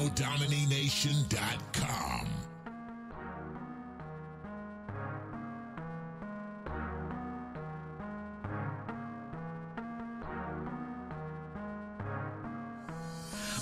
AnnoDomination.com.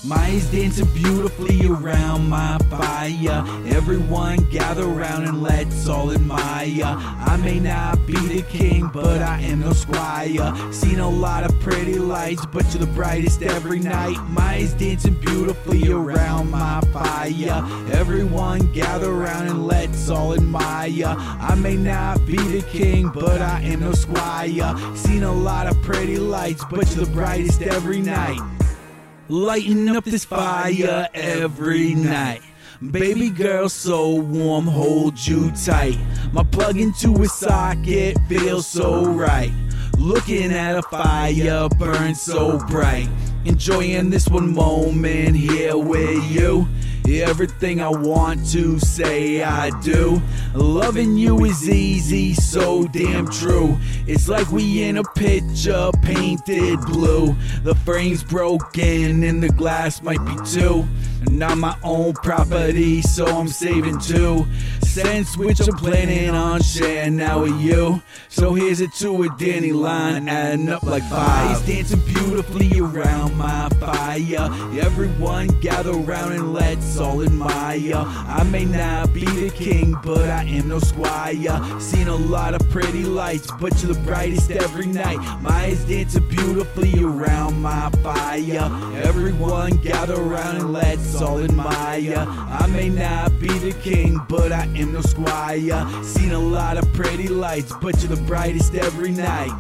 Maya's dancing beautifully around my fire. Everyone gather around and let's all admire. I may not be the king, but I am no squire. Seen a lot of pretty lights, but you're the brightest every night. Maya's dancing beautifully around my fire. Everyone gather around and let's all admire. I may not be the king, but I am no squire. Seen a lot of pretty lights, but you're the brightest every night lighting up this fire every night. Baby girl, so warm, hold you tight. My plug into a socket feels so right. Looking at a fire burn so bright. Enjoying this one moment here with you. Everything I want to say, I do. Loving you is easy, so damn true. It's like we in a picture painted blue. The frame's broken and the glass might be too. Not my own property, so I'm saving two cents, which I'm planning on sharing now with you. So here's it to a Danny line, adding up like five. Dancing beautifully around my fire. Everyone gather around and let's all admire. I may not be the king, but I am no squire. Seen a lot of pretty lights, but you're the brightest every night. My eyes dancing beautifully around my fire. Everyone gather around and let's all admire. I may not be the king, but I am no squire. Seen a lot of pretty lights, but you're the brightest every night.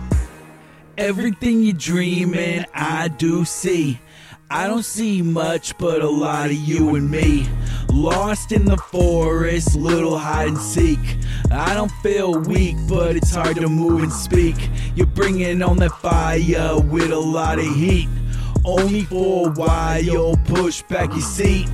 Everything you're dreaming, I do see. I don't see much, but a lot of you and me. Lost in the forest, little hide and seek. I don't feel weak, but it's hard to move and speak. You're bringing on that fire with a lot of heat. Only for a while, push back your seat.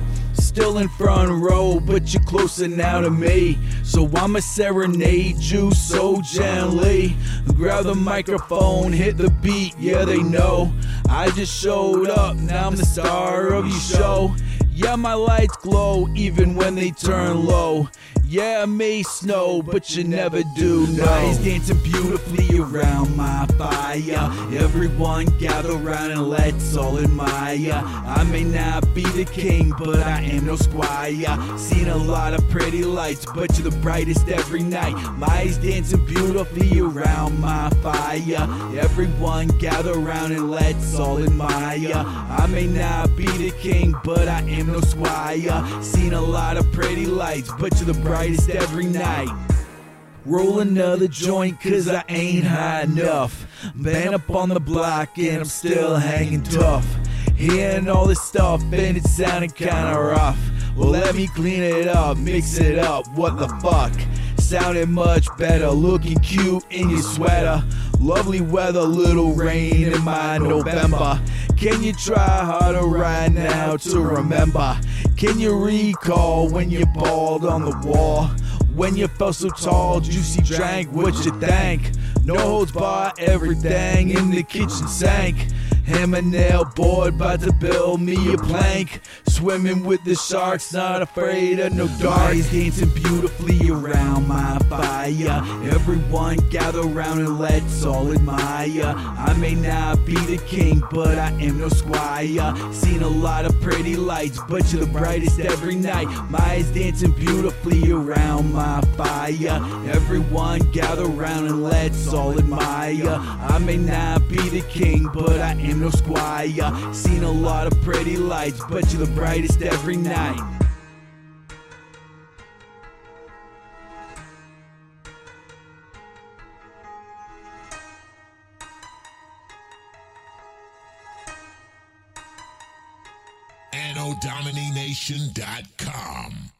Still in front row, but you're closer now to me. So I'ma serenade you so gently. Grab the microphone, hit the beat, yeah, they know. I just showed up, now I'm the star of your show. Yeah, my lights glow even when they turn low. Yeah, it may snow, but you never do know. Maya's dancing beautifully around my fire. Everyone gather around and let's all admire. I may not be the king, but I am no squire. Seen a lot of pretty lights, but you're the brightest every night. Maya's dancing beautifully around my fire. Everyone gather around and let's all admire. I may not be the king, but I am no squire. Seen a lot of pretty lights, but you're the brightest every night. Roll another joint cause I ain't high enough. Been up on the block and I'm still hanging tough. Hearing all this stuff and it sounding kinda rough. Well, let me clean it up, mix it up, what the fuck? Sounding much better, looking cute in your sweater. Lovely weather, little rain in my November. Can you try harder right now to remember? Can you recall when you balled on the wall? When you felt so tall, juicy drank what you think? No holds bar, everything in the kitchen sank. Hammer nail board, about to build me a plank. Swimming with the sharks, not afraid of no dark. Maya's dancing beautifully around my fire. Everyone gather around and let's all admire. I may not be the king, but I am no squire. Seen a lot of pretty lights, but you're the brightest every night. Maya's dancing beautifully around my fire. Everyone gather around and let's all admire. I may not be the king, but I am no squire. Seen a lot of pretty lights, but you're the brightest every night. AnnoDomination.com.